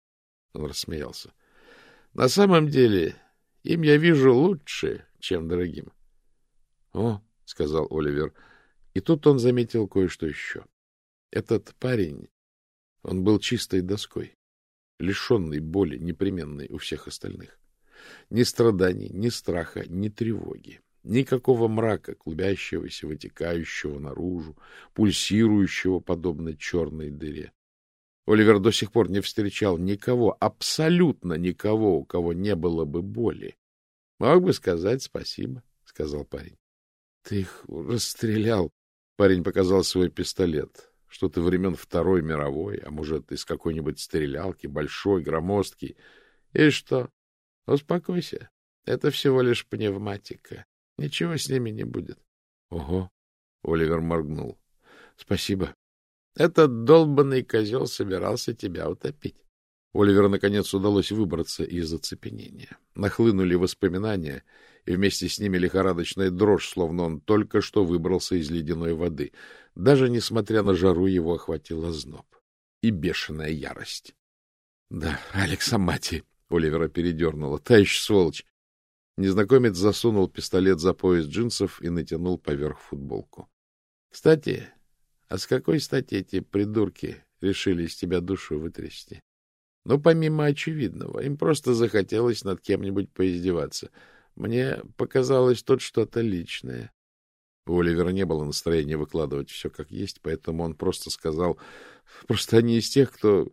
Он рассмеялся. — На самом деле, им я вижу лучше, чем дорогим. — О, — сказал Оливер, и тут он заметил кое-что еще. Этот парень, он был чистой доской, лишенный боли, непременной у всех остальных. Ни страданий, ни страха, ни тревоги. Никакого мрака, клубящегося, вытекающего наружу, пульсирующего, подобно черной дыре. Оливер до сих пор не встречал никого, абсолютно никого, у кого не было бы боли. — Мог бы сказать спасибо, — сказал парень. — Ты их расстрелял. Парень показал свой пистолет. Что-то времен Второй мировой, а может, из какой-нибудь стрелялки, большой, громоздкий. И что? Успокойся. Это всего лишь пневматика. Ничего с ними не будет. — Ого! — Оливер моргнул. — Спасибо. Этот долбанный козел собирался тебя утопить. Оливеру, наконец, удалось выбраться из оцепенения. Нахлынули воспоминания, и вместе с ними лихорадочная дрожь, словно он только что выбрался из ледяной воды. Даже несмотря на жару, его охватила зноб и бешеная ярость. — Да, Алекса Мати! — Оливера передернула. — Та еще сволочь! Незнакомец засунул пистолет за пояс джинсов и натянул поверх футболку. — Кстати, а с какой стати эти придурки решили из тебя душу вытрясти? Ну, помимо очевидного, им просто захотелось над кем-нибудь поиздеваться. Мне показалось тут что-то личное. У Оливера не было настроения выкладывать все как есть, поэтому он просто сказал, просто они из тех, кто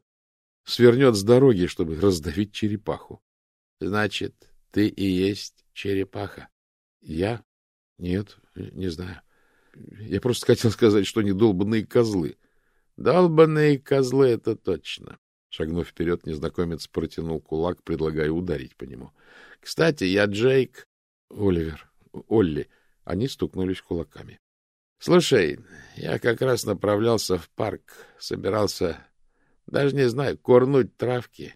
свернет с дороги, чтобы раздавить черепаху. — Значит, ты и есть черепаха. Я? Нет, не знаю. Я просто хотел сказать, что они долбанные козлы. Долбанные козлы — это точно. Шагнув вперед, незнакомец протянул кулак, предлагая ударить по нему. — Кстати, я Джейк... Оливер. Олли. Они стукнулись кулаками. — Слушай, я как раз направлялся в парк, собирался, даже не знаю, корнуть травки.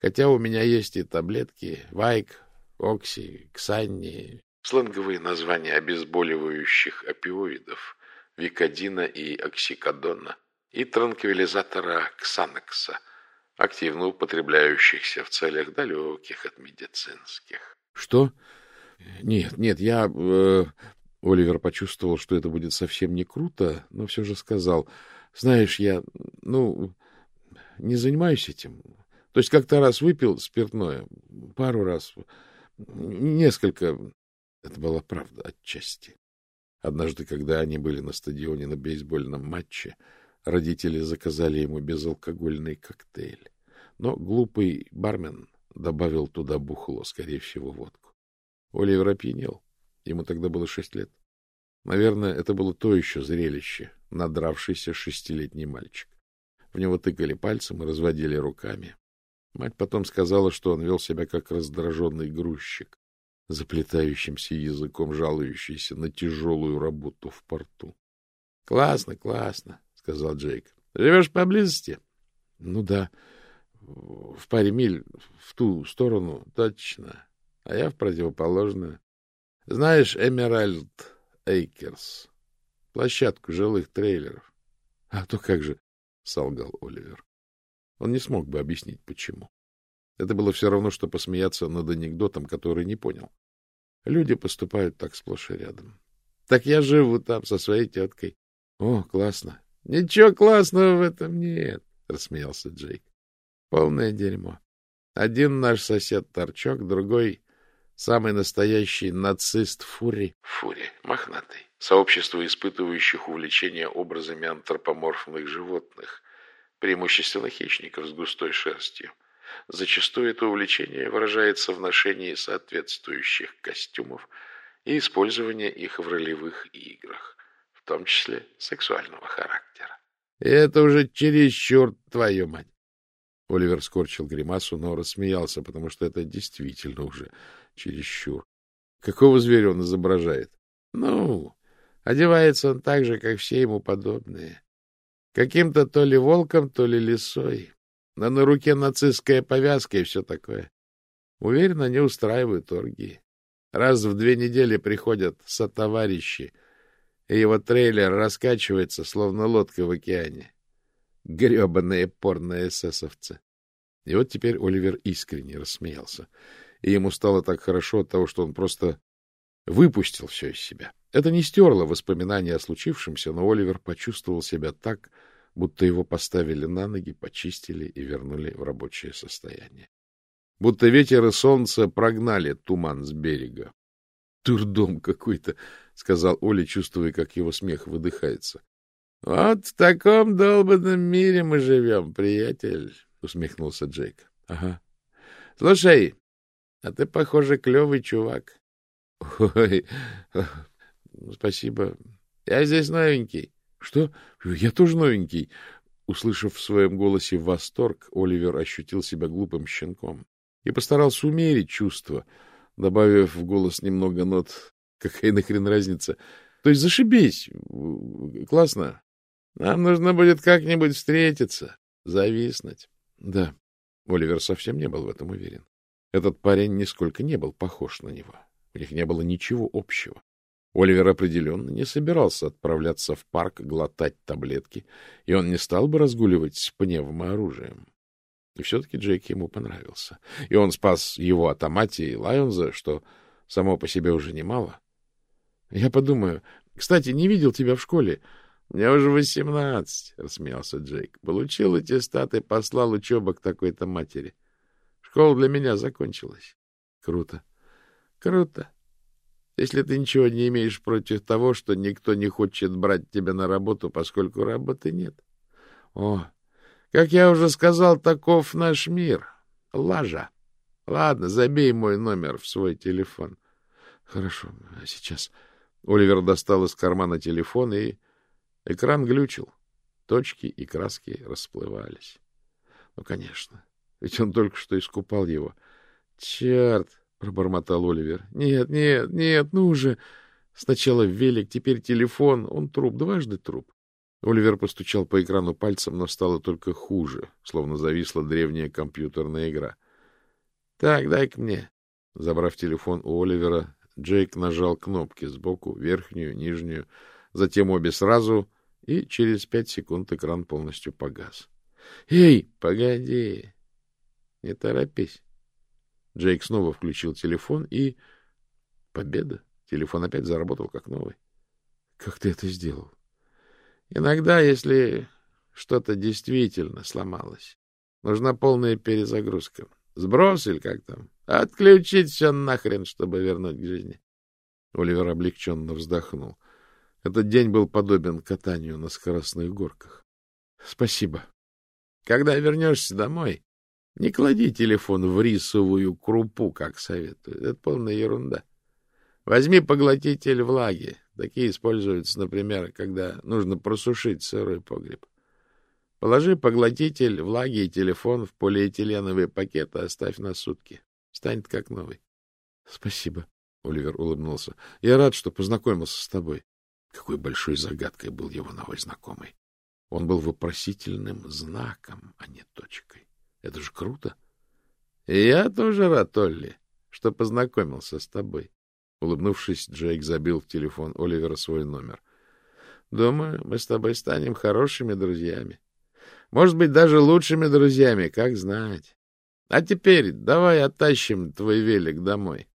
Хотя у меня есть и таблетки, вайк, окси, ксанни, сленговые названия обезболивающих опиоидов, викодина и оксикодона, и транквилизатора ксанокса, активно употребляющихся в целях далеких от медицинских. — Что? Нет, нет, я... Э... Оливер почувствовал, что это будет совсем не круто, но все же сказал, знаешь, я, ну, не занимаюсь этим. То есть как-то раз выпил спиртное, пару раз, Несколько... Это была правда отчасти. Однажды, когда они были на стадионе на бейсбольном матче, родители заказали ему безалкогольный коктейль. Но глупый бармен добавил туда бухло, скорее всего, водку. Оливер опьянел. Ему тогда было шесть лет. Наверное, это было то еще зрелище, надравшийся шестилетний мальчик. В него тыкали пальцем и разводили руками. Мать потом сказала, что он вел себя как раздраженный грузчик, заплетающимся языком жалующийся на тяжелую работу в порту. — Классно, классно, — сказал Джейк. — Живешь поблизости? — Ну да, в паре миль в ту сторону, точно, а я в противоположную. Знаешь Эмеральд Эйкерс, площадку жилых трейлеров? — А то как же, — солгал Оливер. Он не смог бы объяснить, почему. Это было все равно, что посмеяться над анекдотом, который не понял. Люди поступают так сплошь и рядом. Так я живу там со своей теткой. О, классно. Ничего классного в этом нет, рассмеялся Джейк. Полное дерьмо. Один наш сосед торчок, другой самый настоящий нацист Фури. Фури, мохнатый. Сообщество испытывающих увлечение образами антропоморфных животных, преимущественно хищников с густой шерстью. Зачастую это увлечение выражается в ношении соответствующих костюмов и использовании их в ролевых играх, в том числе сексуального характера. — Это уже чересчур, твою мать! Оливер скорчил гримасу, но рассмеялся, потому что это действительно уже чересчур. Какого зверя он изображает? Ну, одевается он так же, как все ему подобные. Каким-то то ли волком, то ли лисой. А на руке нацистская повязка и все такое. Уверен, они устраивают оргии. Раз в две недели приходят сотоварищи и его трейлер раскачивается, словно лодка в океане. Гребаные порные эсэсовцы. И вот теперь Оливер искренне рассмеялся. И ему стало так хорошо от того, что он просто выпустил все из себя. Это не стерло воспоминания о случившемся, но Оливер почувствовал себя так, будто его поставили на ноги, почистили и вернули в рабочее состояние. Будто ветер и солнце прогнали туман с берега. — Турдом какой-то, — сказал Оля, чувствуя, как его смех выдыхается. — Вот в таком долбанном мире мы живем, приятель, — усмехнулся Джейк. — Ага. — Слушай, а ты, похоже, клевый чувак. — Ой, спасибо. Я здесь новенький. — Что? Я тоже новенький. Услышав в своем голосе восторг, Оливер ощутил себя глупым щенком и постарался умерить чувства, добавив в голос немного нот. Какая нахрен разница? То есть зашибись. Классно. Нам нужно будет как-нибудь встретиться, зависнуть. Да, Оливер совсем не был в этом уверен. Этот парень нисколько не был похож на него. У них не было ничего общего. Оливер определенно не собирался отправляться в парк глотать таблетки, и он не стал бы разгуливать с пневмооружием. И все-таки Джейк ему понравился. И он спас его от Амати и Лайонза, что само по себе уже немало. Я подумаю... Кстати, не видел тебя в школе. — Мне уже восемнадцать, — рассмеялся Джейк. — Получил эти статы, послал учебок такой-то матери. Школа для меня закончилась. — Круто. — Круто. Если ты ничего не имеешь против того, что никто не хочет брать тебя на работу, поскольку работы нет. О, как я уже сказал, таков наш мир. Лажа. Ладно, забей мой номер в свой телефон. Хорошо, а сейчас... Оливер достал из кармана телефон, и экран глючил. Точки и краски расплывались. Ну, конечно, ведь он только что искупал его. Черт! — пробормотал Оливер. — Нет, нет, нет, ну же! Сначала велик, теперь телефон. Он труп, дважды труп. Оливер постучал по экрану пальцем, но стало только хуже, словно зависла древняя компьютерная игра. — Так, дай-ка мне. Забрав телефон у Оливера, Джейк нажал кнопки сбоку, верхнюю, нижнюю, затем обе сразу, и через пять секунд экран полностью погас. — Эй, погоди! Не торопись. Джейк снова включил телефон и... Победа! Телефон опять заработал как новый. — Как ты это сделал? — Иногда, если что-то действительно сломалось, нужна полная перезагрузка. Сброс или как там? Отключить все нахрен, чтобы вернуть к жизни. Оливер облегченно вздохнул. Этот день был подобен катанию на скоростных горках. — Спасибо. Когда вернешься домой, не клади телефон в рисовую крупу, как советуют. Это полная ерунда. Возьми поглотитель влаги. Такие используются, например, когда нужно просушить сырой погреб. Положи поглотитель влаги и телефон в полиэтиленовый пакет и оставь на сутки. Станет как новый. — Спасибо, — Оливер улыбнулся. — Я рад, что познакомился с тобой. Какой большой загадкой был его новый знакомый. Он был вопросительным знаком, а не точкой. Это же круто. Я тоже рад, Олли, что познакомился с тобой. Улыбнувшись, Джейк забил в телефон Оливера свой номер. Думаю, мы с тобой станем хорошими друзьями. Может быть, даже лучшими друзьями, как знать. А теперь давай оттащим твой велик домой.